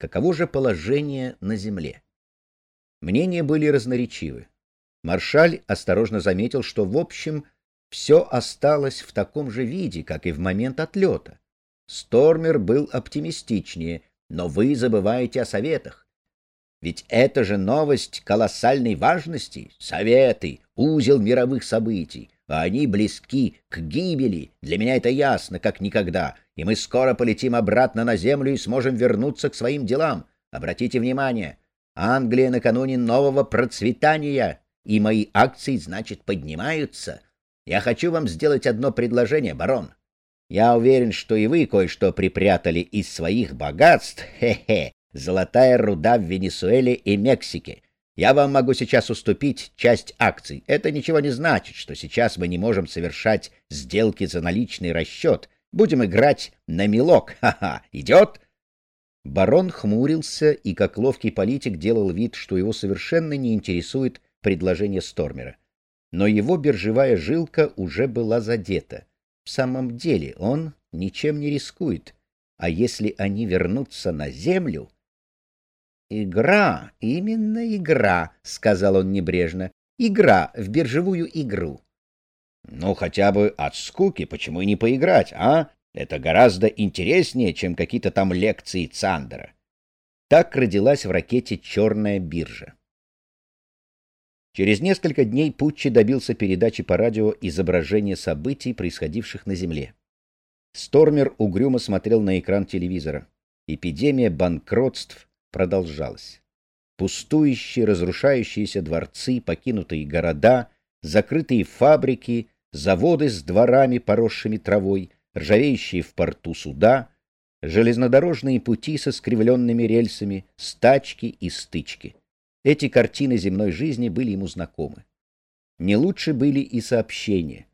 каково же положение на земле. Мнения были разноречивы. Маршаль осторожно заметил, что, в общем, все осталось в таком же виде, как и в момент отлета. Стормер был оптимистичнее, но вы забываете о советах. Ведь это же новость колоссальной важности. Советы, узел мировых событий. А они близки к гибели. Для меня это ясно, как никогда. И мы скоро полетим обратно на Землю и сможем вернуться к своим делам. Обратите внимание, Англия накануне нового процветания, и мои акции, значит, поднимаются. Я хочу вам сделать одно предложение, барон. Я уверен, что и вы кое-что припрятали из своих богатств. Хе-хе. Золотая руда в Венесуэле и Мексике. Я вам могу сейчас уступить часть акций. Это ничего не значит, что сейчас мы не можем совершать сделки за наличный расчет. Будем играть на мелок. Ха-ха. Идет? Барон хмурился и, как ловкий политик, делал вид, что его совершенно не интересует предложение Стормера. Но его биржевая жилка уже была задета. В самом деле он ничем не рискует. А если они вернутся на землю... «Игра, именно игра», — сказал он небрежно. «Игра в биржевую игру». «Ну, хотя бы от скуки, почему и не поиграть, а? Это гораздо интереснее, чем какие-то там лекции Цандера». Так родилась в ракете «Черная биржа». Через несколько дней Путчи добился передачи по радио изображения событий, происходивших на Земле. Стормер угрюмо смотрел на экран телевизора. Эпидемия банкротств продолжалась. Пустующие, разрушающиеся дворцы, покинутые города, закрытые фабрики, заводы с дворами, поросшими травой, ржавеющие в порту суда, железнодорожные пути со скривленными рельсами, стачки и стычки. Эти картины земной жизни были ему знакомы. Не лучше были и сообщения.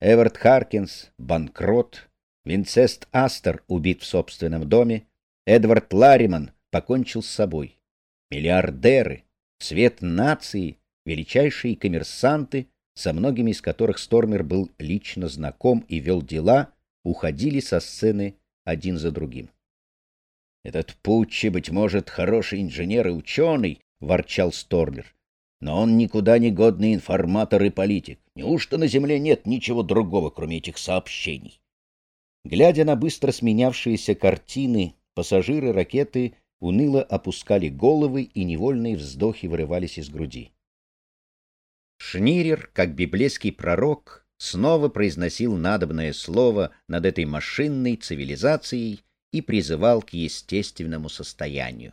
Эверт Харкинс, банкрот, Винцест Астер убит в собственном доме, Эдвард Лариман покончил с собой. Миллиардеры, цвет нации, величайшие коммерсанты, со многими из которых Стормер был лично знаком и вел дела, уходили со сцены один за другим. Этот Путчи, быть может, хороший инженер и ученый, — ворчал Стормер. Но он никуда не годный информатор и политик. Неужто на Земле нет ничего другого, кроме этих сообщений? Глядя на быстро сменявшиеся картины, пассажиры ракеты уныло опускали головы, и невольные вздохи вырывались из груди. Шнирер, как библейский пророк, снова произносил надобное слово над этой машинной цивилизацией и призывал к естественному состоянию.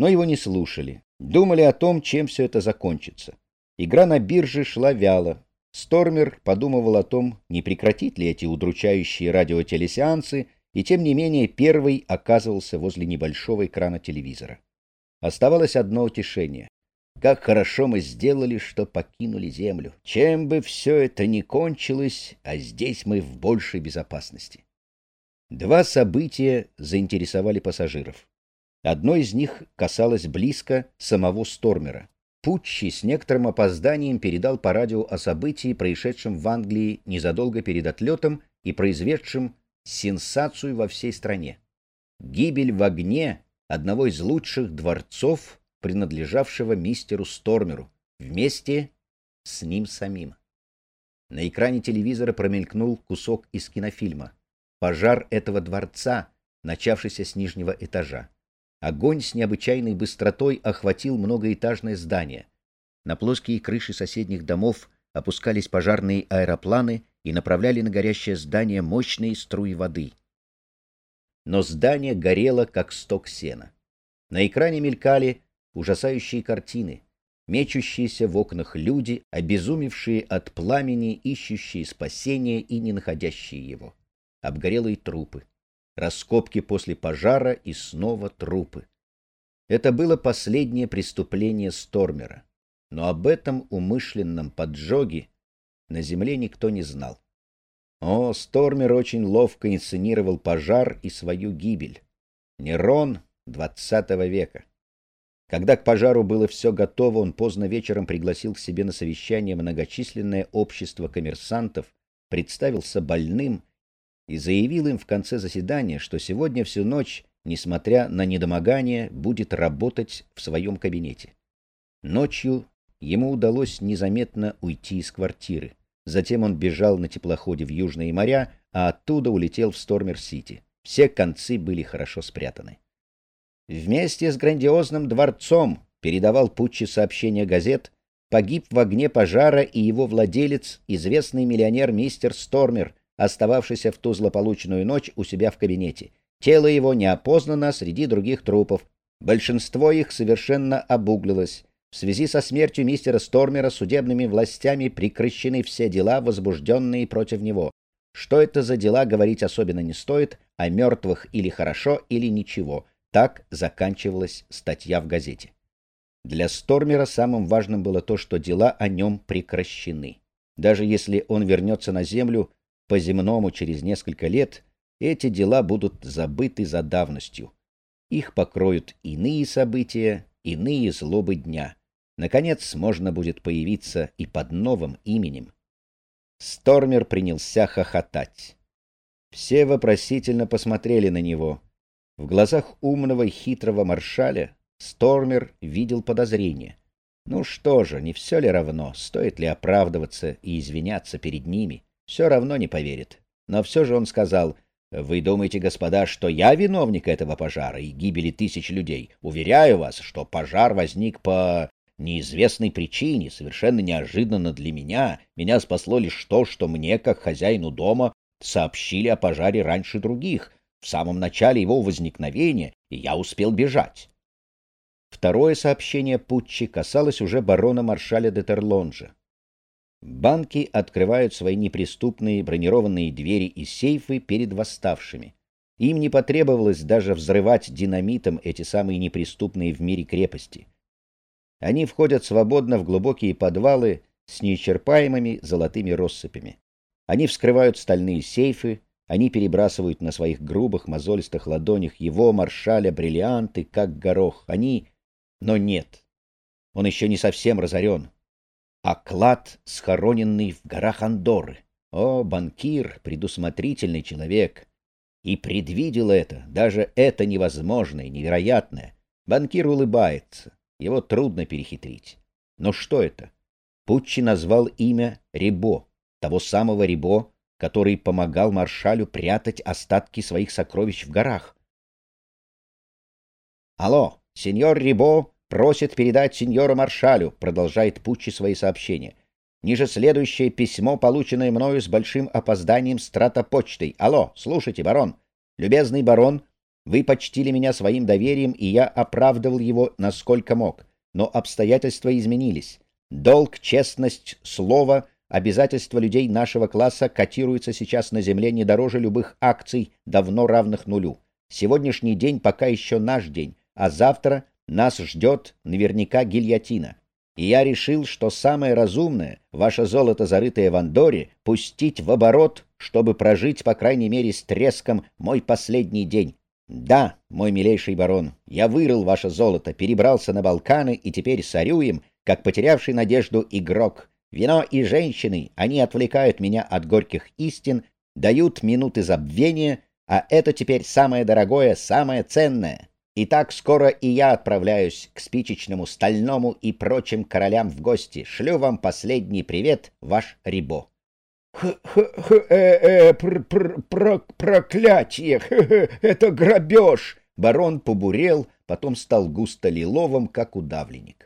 Но его не слушали, думали о том, чем все это закончится. Игра на бирже шла вяло. Стормер подумывал о том, не прекратить ли эти удручающие радиотелесеансы, и тем не менее первый оказывался возле небольшого экрана телевизора. Оставалось одно утешение. Как хорошо мы сделали, что покинули Землю. Чем бы все это ни кончилось, а здесь мы в большей безопасности. Два события заинтересовали пассажиров. Одно из них касалось близко самого Стормера. Путчи с некоторым опозданием передал по радио о событии, происшедшем в Англии незадолго перед отлетом и произведшем сенсацию во всей стране. Гибель в огне одного из лучших дворцов, принадлежавшего мистеру Стормеру, вместе с ним самим. На экране телевизора промелькнул кусок из кинофильма пожар этого дворца, начавшийся с нижнего этажа. Огонь с необычайной быстротой охватил многоэтажное здание. На плоские крыши соседних домов опускались пожарные аэропланы и направляли на горящее здание мощные струи воды. Но здание горело, как сток сена. На экране мелькали ужасающие картины, мечущиеся в окнах люди, обезумевшие от пламени, ищущие спасения и не находящие его обгорелые трупы, раскопки после пожара и снова трупы. Это было последнее преступление Стормера, но об этом умышленном поджоге на земле никто не знал. О, Стормер очень ловко инсценировал пожар и свою гибель. Нерон двадцатого века. Когда к пожару было все готово, он поздно вечером пригласил к себе на совещание многочисленное общество коммерсантов, представился больным и заявил им в конце заседания, что сегодня всю ночь несмотря на недомогание, будет работать в своем кабинете. Ночью ему удалось незаметно уйти из квартиры. Затем он бежал на теплоходе в Южные моря, а оттуда улетел в Стормер-Сити. Все концы были хорошо спрятаны. Вместе с грандиозным дворцом, передавал Путчи сообщения газет, погиб в огне пожара и его владелец, известный миллионер мистер Стормер, остававшийся в ту злополучную ночь у себя в кабинете. Тело его не опознано среди других трупов. Большинство их совершенно обуглилось. В связи со смертью мистера Стормера судебными властями прекращены все дела, возбужденные против него. Что это за дела, говорить особенно не стоит, о мертвых или хорошо, или ничего. Так заканчивалась статья в газете. Для Стормера самым важным было то, что дела о нем прекращены. Даже если он вернется на Землю по-земному через несколько лет, эти дела будут забыты за давностью. Их покроют иные события, иные злобы дня. Наконец можно будет появиться и под новым именем. Стормер принялся хохотать. Все вопросительно посмотрели на него. В глазах умного и хитрого маршаля Стормер видел подозрение. Ну что же, не все ли равно, стоит ли оправдываться и извиняться перед ними? Все равно не поверит. Но все же он сказал, «Вы думаете, господа, что я виновник этого пожара и гибели тысяч людей? Уверяю вас, что пожар возник по неизвестной причине, совершенно неожиданно для меня. Меня спасло лишь то, что мне, как хозяину дома, сообщили о пожаре раньше других, в самом начале его возникновения, и я успел бежать. Второе сообщение Путчи касалось уже барона-маршаля де Терлонжа. Банки открывают свои неприступные бронированные двери и сейфы перед восставшими. Им не потребовалось даже взрывать динамитом эти самые неприступные в мире крепости. Они входят свободно в глубокие подвалы с неисчерпаемыми золотыми россыпями. Они вскрывают стальные сейфы, они перебрасывают на своих грубых мозолистых ладонях его, маршаля, бриллианты, как горох. Они... Но нет, он еще не совсем разорен. А клад, схороненный в горах Андоры. О, банкир, предусмотрительный человек. И предвидел это, даже это невозможное, невероятное. Банкир улыбается. Его трудно перехитрить. Но что это? Путчи назвал имя Рибо, того самого Рибо, который помогал маршалю прятать остатки своих сокровищ в горах. «Алло, сеньор Рибо просит передать сеньору маршалю», — продолжает Пуччи свои сообщения. «Ниже следующее письмо, полученное мною с большим опозданием стратопочтой. Алло, слушайте, барон. Любезный барон, вы почтили меня своим доверием, и я оправдывал его насколько мог. Но обстоятельства изменились. Долг, честность, слово, обязательства людей нашего класса котируются сейчас на земле не дороже любых акций, давно равных нулю. Сегодняшний день пока еще наш день, а завтра нас ждет наверняка гильотина. И я решил, что самое разумное, ваше золото, зарытое в Андоре, пустить в оборот, чтобы прожить, по крайней мере, с треском мой последний день. Да, мой милейший барон, я вырыл ваше золото, перебрался на Балканы и теперь сорю им, как потерявший надежду игрок. Вино и женщины, они отвлекают меня от горьких истин, дают минуты забвения, а это теперь самое дорогое, самое ценное. И так скоро и я отправляюсь к спичечному, стальному и прочим королям в гости. Шлю вам последний привет, ваш Рибо. «Х-х-х-э-э, проклятие! Это грабеж!» Барон побурел, потом стал густо лиловым, как удавленник.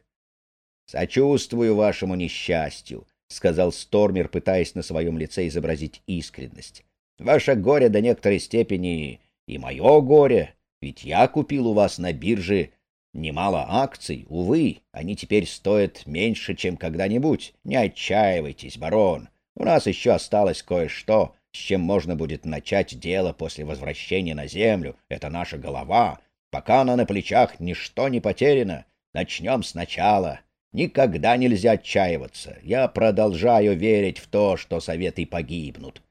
«Сочувствую вашему несчастью», — сказал Стормер, пытаясь на своем лице изобразить искренность. «Ваше горе до некоторой степени и мое горе, ведь я купил у вас на бирже немало акций. Увы, они теперь стоят меньше, чем когда-нибудь. Не отчаивайтесь, барон. У нас еще осталось кое-что, с чем можно будет начать дело после возвращения на землю. Это наша голова. Пока она на плечах, ничто не потеряно. Начнем сначала. Никогда нельзя отчаиваться. Я продолжаю верить в то, что советы погибнут.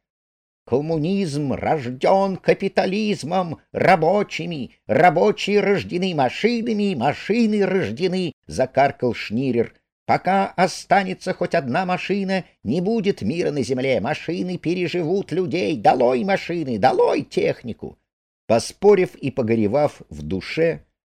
Коммунизм рожден капитализмом, рабочими, рабочие рождены машинами, машины рождены, — закаркал Шнирер. Пока останется хоть одна машина, не будет мира на земле. Машины переживут людей. Долой машины, долой технику. Поспорив и погоревав в душе,